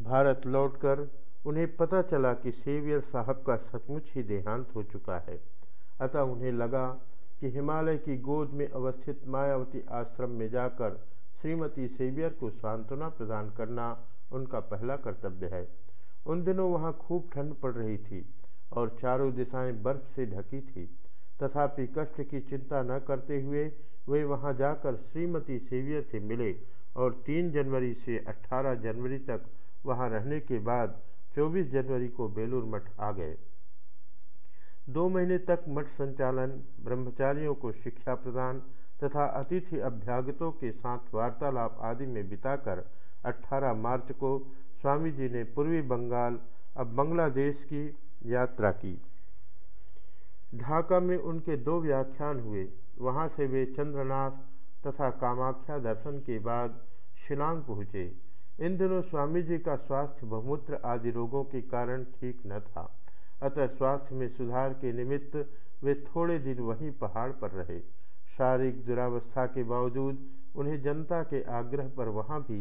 भारत लौटकर उन्हें पता चला कि सेवियर साहब का सचमुच ही देहांत हो चुका है। अतः उन्हें लगा कि हिमालय की गोद में अवस्थित मायावती आश्रम में जाकर श्रीमती सेवियर को सांत्वना प्रदान करना उनका पहला कर्तव्य है। उन दिनों वहाँ खूब ठंड पड़ रही थी और चारों दिशाएँ बर्फ़ से ढकी थी। तथापि कष्ट की चिंता न करते हुए वे वहाँ जाकर श्रीमती सेवियर से मिले और 3 जनवरी से 18 जनवरी तक वहाँ रहने के बाद 24 जनवरी को बेलूर मठ आ गए। दो महीने तक मठ संचालन, ब्रह्मचारियों को शिक्षा प्रदान तथा अतिथि अभ्यागतों के साथ वार्तालाप आदि में बिताकर 18 मार्च को स्वामी जी ने पूर्वी बंगाल, अब बांग्लादेश की यात्रा की। ढाका में उनके दो व्याख्यान हुए। वहाँ से वे चंद्रनाथ तथा कामाख्या दर्शन के बाद शिलांग पहुँचे। इन दिनों स्वामी जी का स्वास्थ्य बहुमूत्र आदि रोगों के कारण ठीक न था। अतः स्वास्थ्य में सुधार के निमित्त वे थोड़े दिन वहीं पहाड़ पर रहे। शारीरिक दुरावस्था के बावजूद उन्हें जनता के आग्रह पर वहाँ भी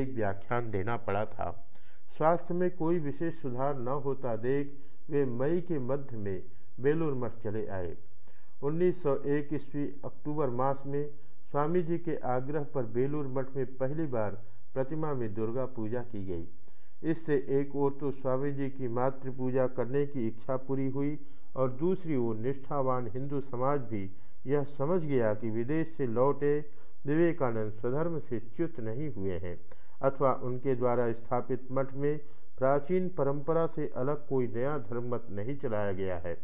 एक व्याख्यान देना पड़ा था। स्वास्थ्य में कोई विशेष सुधार न होता देख वे मई के मध्य में बेलूर मठ चले आए। 1901 ईस्वी अक्टूबर मास में स्वामी जी के आग्रह पर बेलूर मठ में पहली बार प्रतिमा में दुर्गा पूजा की गई। इससे एक ओर तो स्वामी जी की मातृ पूजा करने की इच्छा पूरी हुई और दूसरी ओर निष्ठावान हिंदू समाज भी यह समझ गया कि विदेश से लौटे विवेकानंद स्वधर्म से च्युत नहीं हुए हैं अथवा उनके द्वारा स्थापित मठ में प्राचीन परंपरा से अलग कोई नया धर्म मत नहीं चलाया गया है।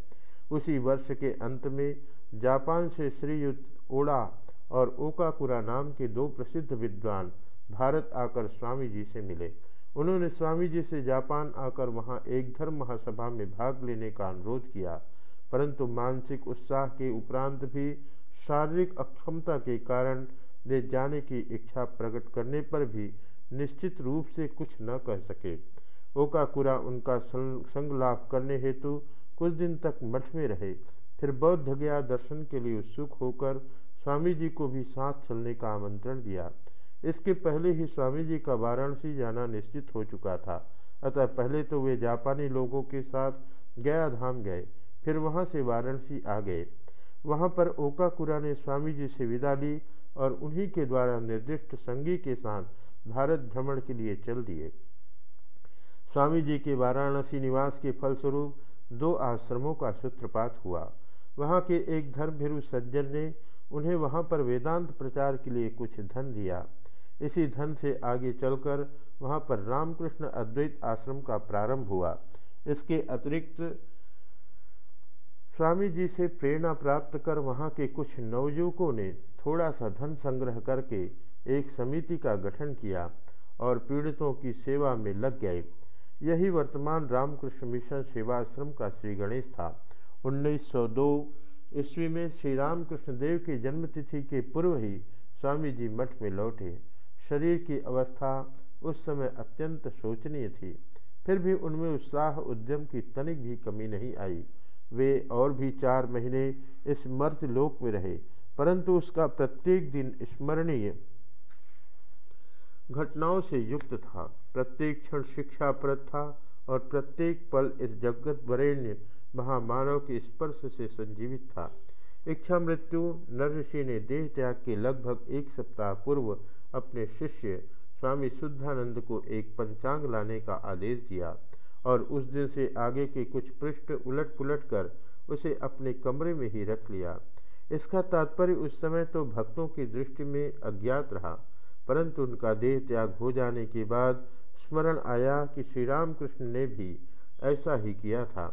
उसी वर्ष के अंत में जापान से श्रीयुत ओड़ा और ओकाकुरा नाम के दो प्रसिद्ध विद्वान भारत आकर स्वामी जी से मिले। उन्होंने स्वामी जी से जापान आकर वहाँ एक धर्म महासभा में भाग लेने का अनुरोध किया, परंतु मानसिक उत्साह के उपरांत भी शारीरिक अक्षमता के कारण वे जाने की इच्छा प्रकट करने पर भी निश्चित रूप से कुछ न कह सके। ओकाकुरा उनका संग लाभ करने हेतु कुछ दिन तक मठ में रहे। फिर बौद्ध गया दर्शन के लिए उत्सुक होकर स्वामी जी को भी साथ चलने का आमंत्रण दिया। इसके पहले ही स्वामी जी का वाराणसी जाना निश्चित हो चुका था। अतः पहले तो वे जापानी लोगों के साथ गया धाम गए, फिर वहाँ से वाराणसी आ गए। वहाँ पर ओकाकुरा ने स्वामी जी से विदा ली और उन्हीं के द्वारा निर्दिष्ट संगी के साथ भारत भ्रमण के लिए चल दिए। स्वामी जी के वाराणसी निवास के फलस्वरूप दो आश्रमों का सूत्रपात हुआ। वहाँ के एक धर्मभिरु सज्जन ने उन्हें वहाँ पर वेदांत प्रचार के लिए कुछ धन दिया। इसी धन से आगे चलकर वहाँ पर रामकृष्ण अद्वैत आश्रम का प्रारंभ हुआ। इसके अतिरिक्त स्वामी जी से प्रेरणा प्राप्त कर वहाँ के कुछ नवयुवकों ने थोड़ा सा धन संग्रह करके एक समिति का गठन किया और पीड़ितों की सेवा में लग गए। यही वर्तमान रामकृष्ण मिशन सेवाश्रम का श्री गणेश था। 1902 ईस्वी में श्री रामकृष्ण देव की जन्मतिथि के पूर्व ही स्वामी जी मठ में लौटे। शरीर की अवस्था उस समय अत्यंत शोचनीय थी। फिर भी उनमें उत्साह उद्यम की तनिक भी कमी नहीं आई। वे और भी चार महीने इस मर्ज लोक में रहे, परंतु उसका प्रत्येक दिन स्मरणीय घटनाओं से युक्त था। प्रत्येक क्षण शिक्षाप्रद था और प्रत्येक पल इस जगत वरेण्य महामानव के स्पर्श से संजीवित था। इच्छा मृत्यु नरऋषि ने देह त्याग के लगभग एक सप्ताह पूर्व अपने शिष्य स्वामी शुद्धानंद को एक पंचांग लाने का आदेश दिया और उस दिन से आगे के कुछ पृष्ठ उलट पुलट कर उसे अपने कमरे में ही रख लिया। इसका तात्पर्य उस समय तो भक्तों की दृष्टि में अज्ञात रहा, परंतु उनका देह त्याग हो जाने के बाद स्मरण आया कि श्री रामकृष्ण ने भी ऐसा ही किया था।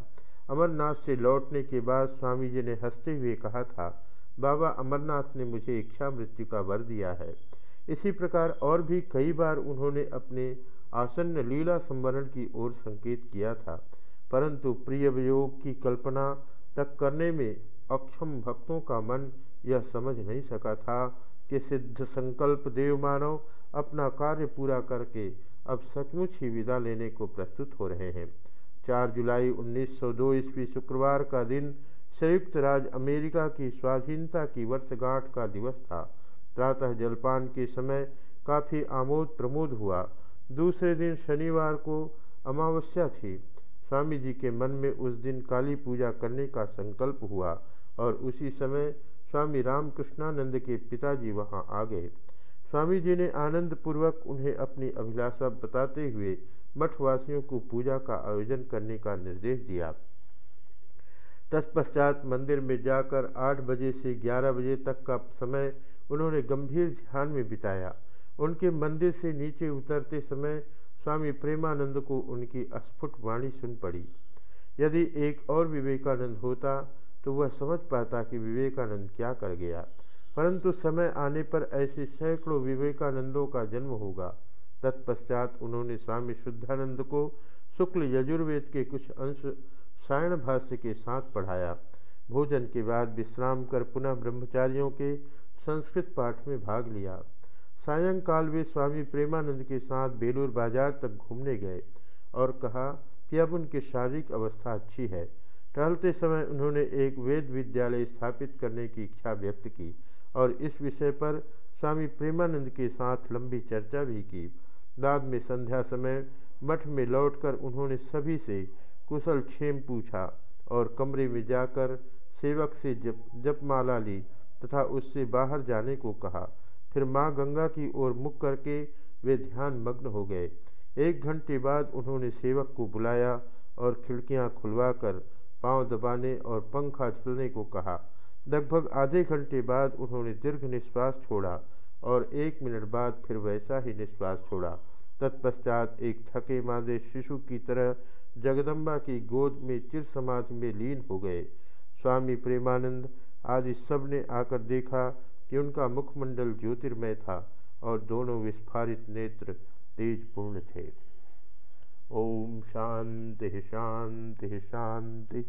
अमरनाथ से लौटने के बाद स्वामी जी ने हँसते हुए कहा था, बाबा, अमरनाथ ने मुझे इच्छा मृत्यु का वर दिया है। इसी प्रकार और भी कई बार उन्होंने अपने आसन्न लीला संवरण की ओर संकेत किया था। परंतु प्रिय वियोग की कल्पना तक करने में अक्षम भक्तों का मन यह समझ नहीं सका था कि सिद्ध संकल्प देव मानव अपना कार्य पूरा करके अब सचमुच ही विदा लेने को प्रस्तुत हो रहे हैं। 4 जुलाई 1902 ईस्वी शुक्रवार का दिन संयुक्त राज्य अमेरिका की स्वाधीनता की वर्षगांठ का दिवस था। प्रातः जलपान के समय काफ़ी आमोद प्रमोद हुआ। दूसरे दिन शनिवार को अमावस्या थी। स्वामी जी के मन में उस दिन काली पूजा करने का संकल्प हुआ और उसी समय स्वामी रामकृष्णानंद के पिताजी वहाँ आ गए। स्वामी जी ने आनंद पूर्वक उन्हें अपनी अभिलाषा बताते हुए मठवासियों को पूजा का आयोजन करने का निर्देश दिया। तत्पश्चात मंदिर में जाकर आठ बजे से ग्यारह बजे तक का समय उन्होंने गंभीर ध्यान में बिताया। उनके मंदिर से नीचे उतरते समय स्वामी प्रेमानंद को उनकी अस्फुट वाणी सुन पड़ी। यदि एक और विवेकानंद होता तो वह समझ पाता कि विवेकानंद क्या कर गया। परंतु समय आने पर ऐसे सैकड़ों विवेकानंदों का जन्म होगा। तत्पश्चात उन्होंने स्वामी शुद्धानंद को शुक्ल यजुर्वेद के कुछ अंश सायण भाष्य के साथ पढ़ाया। भोजन के बाद विश्राम कर पुनः ब्रह्मचारियों के संस्कृत पाठ में भाग लिया। सायंकाल वे स्वामी प्रेमानंद के साथ बेलूर बाज़ार तक घूमने गए और कहा कि अब उनकी शारीरिक अवस्था अच्छी है। टहलते समय उन्होंने एक वेद विद्यालय स्थापित करने की इच्छा व्यक्त की और इस विषय पर स्वामी प्रेमानंद के साथ लंबी चर्चा भी की। बाद में संध्या समय मठ में लौटकर उन्होंने सभी से कुशल क्षेम पूछा और कमरे में जाकर सेवक से जप, जपमाला ली तथा उससे बाहर जाने को कहा। फिर माँ गंगा की ओर मुख करके वे ध्यान मग्न हो गए। एक घंटे बाद उन्होंने सेवक को बुलाया और खिड़कियाँ खुलवाकर पाँव दबाने और पंखा झलने को कहा। लगभग आधे घंटे बाद उन्होंने दीर्घ निश्वास छोड़ा और एक मिनट बाद फिर वैसा ही निश्वास छोड़ा। तत्पश्चात एक थके मादे शिशु की तरह जगदम्बा की गोद में चिर समाधि में लीन हो गए। स्वामी प्रेमानंद आदि सबने आकर देखा कि उनका मुखमंडल ज्योतिर्मय था और दोनों विस्फारित नेत्र तेजपूर्ण थे। ओम शांति शांति शांति।